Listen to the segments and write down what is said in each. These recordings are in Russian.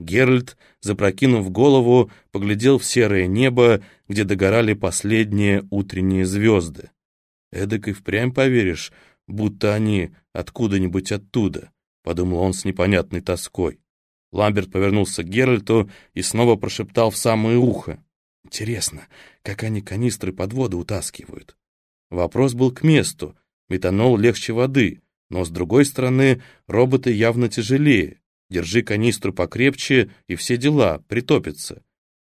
Геральт, запрокинув голову, поглядел в серое небо, где догорали последние утренние звезды. Эдак и впрямь поверишь, будто они откуда-нибудь оттуда, подумал он с непонятной тоской. Ламберт повернулся к Геральту и снова прошептал в самое ухо. «Интересно, как они канистры под воду утаскивают?» Вопрос был к месту. Метанол легче воды, но, с другой стороны, роботы явно тяжелее. Держи канистру покрепче, и все дела, притопятся.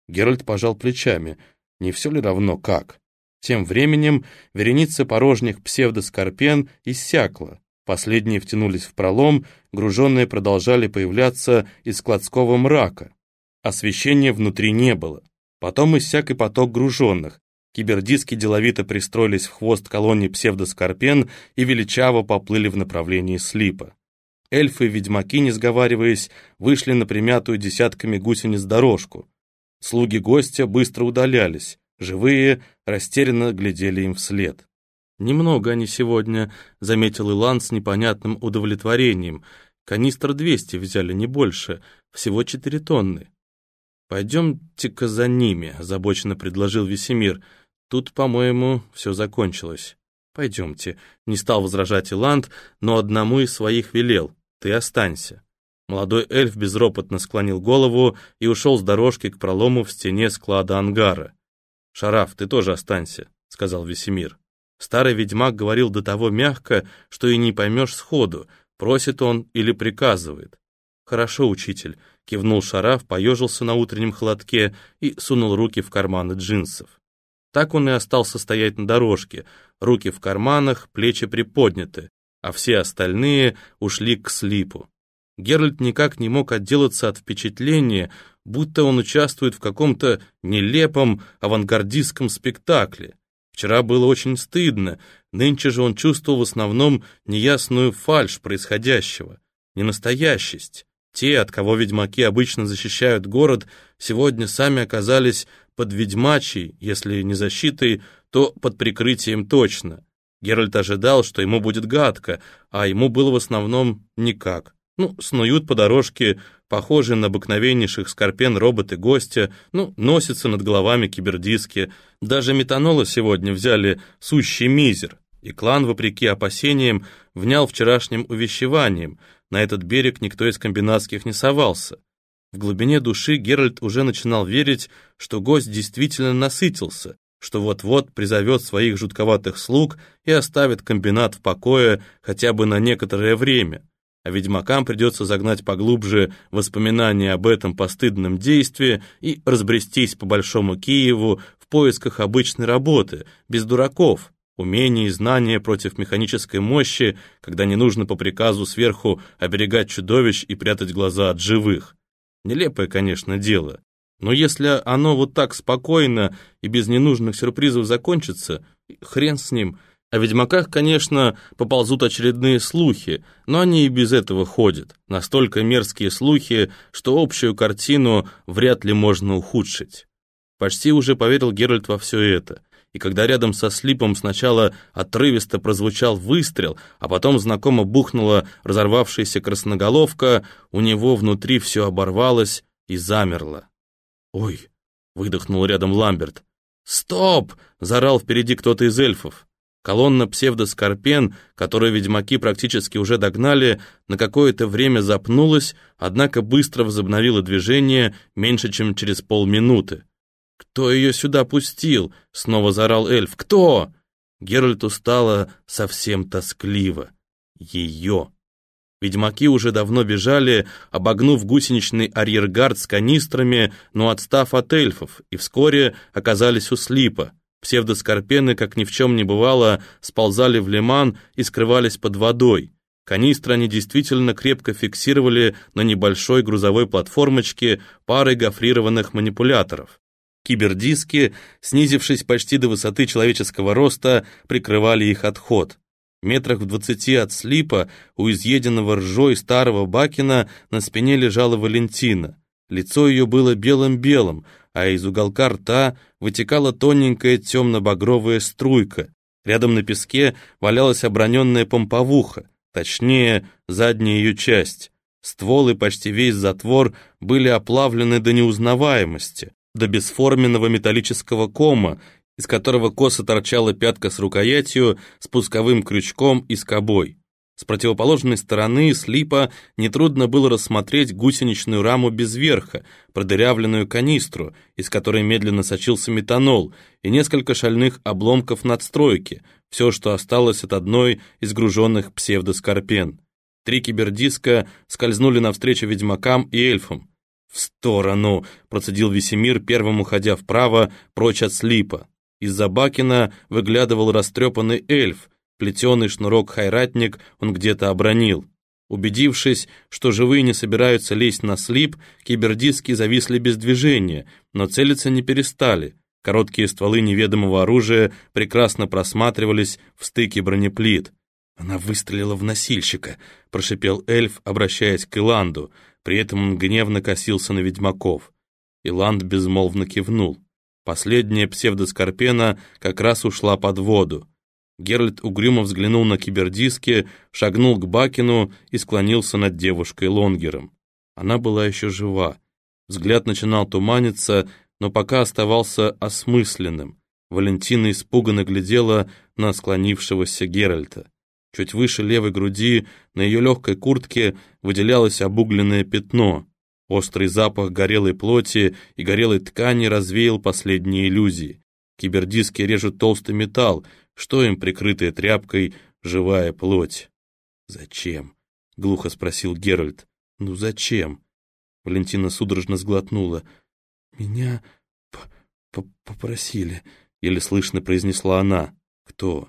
Геральт пожал плечами. Не все ли равно как? Тем временем вереница порожних псевдоскорпен иссякла. Последние втянулись в пролом, груженные продолжали появляться из складского мрака. Освещения внутри не было. Потом иссяк и поток груженных. Кибердиски деловито пристроились в хвост колонии псевдоскорпен и величаво поплыли в направлении слипа. Эльфы и ведьмаки, не сговариваясь, вышли на примятую десятками гусениц дорожку. Слуги гостя быстро удалялись, живые растерянно глядели им вслед. «Немного они сегодня», — заметил Илан с непонятным удовлетворением. «Канистр двести взяли, не больше, всего четыре тонны». «Пойдемте-ка за ними», — озабоченно предложил Весемир. «Тут, по-моему, все закончилось». «Пойдемте», — не стал возражать Иланд, но одному из своих велел. «Ты останься». Молодой эльф безропотно склонил голову и ушел с дорожки к пролому в стене склада ангара. «Шараф, ты тоже останься», — сказал Весемир. Старый ведьмак говорил до того мягко, что и не поймешь сходу, просит он или приказывает. «Хорошо, учитель», — кивнул Шараф, поежился на утреннем холодке и сунул руки в карманы джинсов. Так он и остался стоять на дорожке, руки в карманах, плечи приподняты, а все остальные ушли к слипу. Геральт никак не мог отделаться от впечатления, будто он участвует в каком-то нелепом авангардистском спектакле. Вчера было очень стыдно, нынче же он чувствовал в основном неясную фальшь происходящего, ненастоящесть. Те, от кого ведьмаки обычно защищают город, сегодня сами оказались под ведьмачей, если не защитой, то под прикрытием точно. Геральт ожидал, что ему будет гадко, а ему было в основном никак. Ну, снуют по дорожке, похожие на обыкновеннейших скорпен роботы-гостя, ну, носятся над головами кибердиски. Даже метанола сегодня взяли сущий мизер. И клан, вопреки опасениям, внял вчерашним увещеванием. На этот берег никто из комбинатских не совался. В глубине души Геральт уже начинал верить, что гость действительно насытился, что вот-вот призовет своих жутковатых слуг и оставит комбинат в покое хотя бы на некоторое время а ведьмакам придется загнать поглубже воспоминания об этом постыдном действии и разбрестись по Большому Киеву в поисках обычной работы, без дураков, умений и знания против механической мощи, когда не нужно по приказу сверху оберегать чудовищ и прятать глаза от живых. Нелепое, конечно, дело. Но если оно вот так спокойно и без ненужных сюрпризов закончится, хрен с ним – о ведьмаках, конечно, поползут очередные слухи, но они и без этого ходят. Настолько мерзкие слухи, что общую картину вряд ли можно ухудшить. Почти уже поверил Геральт во все это. И когда рядом со слипом сначала отрывисто прозвучал выстрел, а потом знакомо бухнула разорвавшаяся красноголовка, у него внутри все оборвалось и замерло. «Ой!» — выдохнул рядом Ламберт. «Стоп!» — заорал впереди кто-то из эльфов. Колонна псевдоскорпен, которую ведьмаки практически уже догнали, на какое-то время запнулась, однако быстро возобновила движение меньше, чем через полминуты. «Кто ее сюда пустил?» — снова заорал эльф. «Кто?» Геральту стало совсем тоскливо. Ее. Ведьмаки уже давно бежали, обогнув гусеничный арьергард с канистрами, но отстав от эльфов, и вскоре оказались у слипа. Псевдоскорпены, как ни в чем не бывало, сползали в лиман и скрывались под водой. Канистры они действительно крепко фиксировали на небольшой грузовой платформочке парой гофрированных манипуляторов. Кибердиски, снизившись почти до высоты человеческого роста, прикрывали их отход. Метрах в двадцати от слипа у изъеденного ржой старого Бакина на спине лежала Валентина. Лицо ее было белым-белым, а из уголка рта вытекала тоненькая темно-багровая струйка. Рядом на песке валялась оброненная помповуха, точнее, задняя ее часть. Ствол и почти весь затвор были оплавлены до неузнаваемости, до бесформенного металлического кома, из которого косо торчала пятка с рукоятью, спусковым крючком и скобой. С противоположной стороны слипа нетрудно было рассмотреть гусеничную раму без верха, продырявленную канистру, из которой медленно сочился метанол, и несколько шальных обломков надстройки, все, что осталось от одной из груженных псевдоскорпен. Три кибердиска скользнули навстречу ведьмакам и эльфам. «В сторону!» — процедил Весемир, первым уходя вправо, прочь от слипа. Из-за Бакина выглядывал растрепанный эльф — Плетеный шнурок-хайратник он где-то обронил. Убедившись, что живые не собираются лезть на слип, кибердиски зависли без движения, но целиться не перестали. Короткие стволы неведомого оружия прекрасно просматривались в стыке бронеплит. «Она выстрелила в носильщика», — прошипел эльф, обращаясь к Иланду. При этом он гневно косился на ведьмаков. Иланд безмолвно кивнул. Последняя псевдоскорпена как раз ушла под воду. Геральт угрюмо взглянул на кибердиски, шагнул к Бакину и склонился над девушкой Лонгером. Она была еще жива. Взгляд начинал туманиться, но пока оставался осмысленным. Валентина испуганно глядела на склонившегося Геральта. Чуть выше левой груди на ее легкой куртке выделялось обугленное пятно. Острый запах горелой плоти и горелой ткани развеял последние иллюзии. Кибердиски режут толстый металл, что им прикрытая тряпкой живая плоть? «Зачем?» — глухо спросил Геральт. «Ну зачем?» Валентина судорожно сглотнула. «Меня попросили», — еле слышно произнесла она. «Кто?»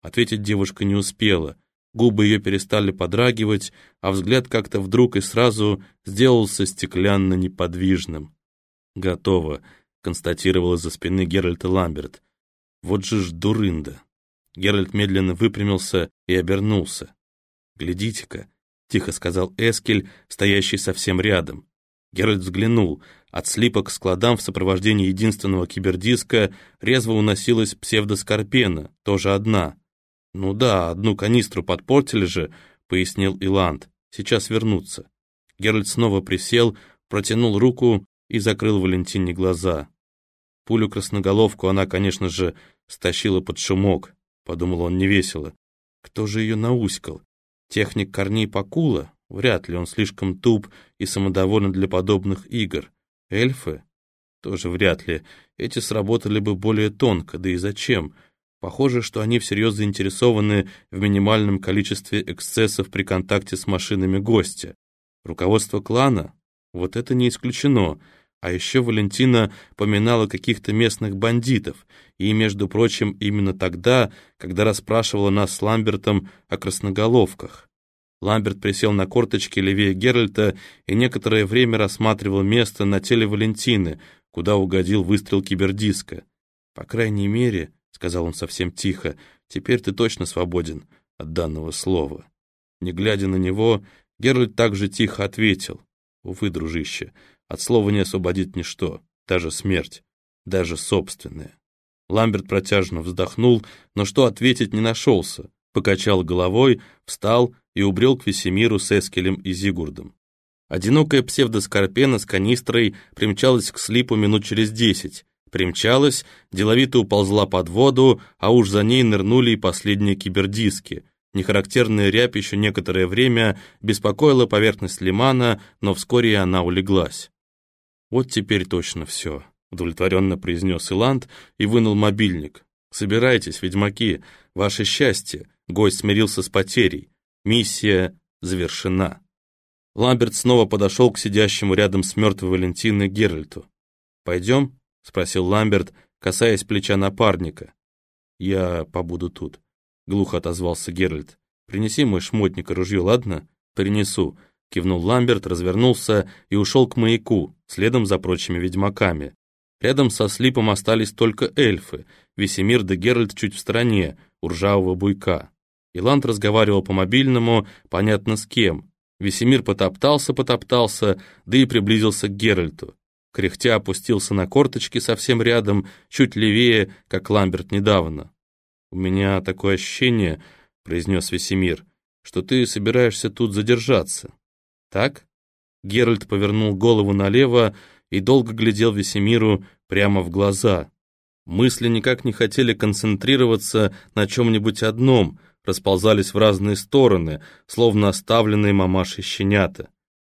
Ответить девушка не успела. Губы ее перестали подрагивать, а взгляд как-то вдруг и сразу сделался стеклянно неподвижным. «Готово», — констатировала за спины Геральта Ламберт. Вот же ж дурында. Геральт медленно выпрямился и обернулся. «Глядите-ка», — тихо сказал Эскель, стоящий совсем рядом. Геральт взглянул. От слипа к складам в сопровождении единственного кибердиска резво уносилась псевдоскорпена, тоже одна. «Ну да, одну канистру подпортили же», — пояснил Иланд. «Сейчас вернутся». Геральт снова присел, протянул руку и закрыл Валентине глаза. Пулю красноголовку она, конечно же, стащила под шумок, подумал он невесело. Кто же ее науськал? Техник корней Пакула? Вряд ли он слишком туп и самодоволен для подобных игр. Эльфы? Тоже вряд ли. Эти сработали бы более тонко, да и зачем? Похоже, что они всерьез заинтересованы в минимальном количестве эксцессов при контакте с машинами гостя. Руководство клана? Вот это не исключено. А еще Валентина поминала каких-то местных бандитов, и, между прочим, именно тогда, когда расспрашивала нас с Ламбертом о красноголовках. Ламберт присел на корточки левее Геральта и некоторое время рассматривал место на теле Валентины, куда угодил выстрел кибердиска. «По крайней мере», — сказал он совсем тихо, — «теперь ты точно свободен от данного слова». Не глядя на него, Геральт также тихо ответил. «Увы, дружище, — от слова не освободит ничто, даже смерть, даже собственная. Ламберт протяжно вздохнул, но что ответить не нашелся, покачал головой, встал и убрел к Весемиру с Эскелем и Зигурдом. Одинокая псевдоскорпена с канистрой примчалась к слипу минут через десять. Примчалась, деловито уползла под воду, а уж за ней нырнули и последние кибердиски. Нехарактерная рябь еще некоторое время беспокоила поверхность лимана, но вскоре она улеглась. «Вот теперь точно все», — удовлетворенно произнес Иланд и вынул мобильник. «Собирайтесь, ведьмаки, ваше счастье, гость смирился с потерей, миссия завершена». Ламберт снова подошел к сидящему рядом с мертвой Валентиной Геральту. «Пойдем?» — спросил Ламберт, касаясь плеча напарника. «Я побуду тут», — глухо отозвался Геральт. «Принеси мой шмотник и ружье, ладно?» «Принесу», Кивнул Ламберт, развернулся и ушел к маяку, следом за прочими ведьмаками. Рядом со слипом остались только эльфы, Весемир да Геральт чуть в стороне, у ржавого буйка. Иланд разговаривал по мобильному, понятно с кем. Весемир потоптался-потоптался, да и приблизился к Геральту. Кряхтя опустился на корточки совсем рядом, чуть левее, как Ламберт недавно. «У меня такое ощущение», — произнес Весемир, — «что ты собираешься тут задержаться». Так? Геральт повернул голову налево и долго глядел Весемиру прямо в глаза. Мысли никак не хотели концентрироваться на чем-нибудь одном, расползались в разные стороны, словно оставленные мамашей щенята.